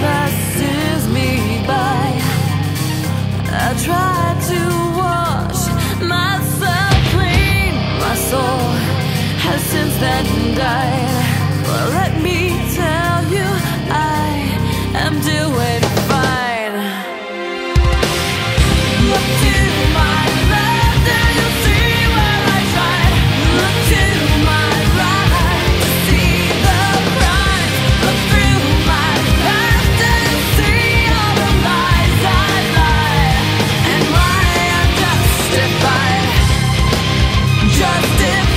passes me by. I try to wash myself clean. My soul has since then died. But let me. just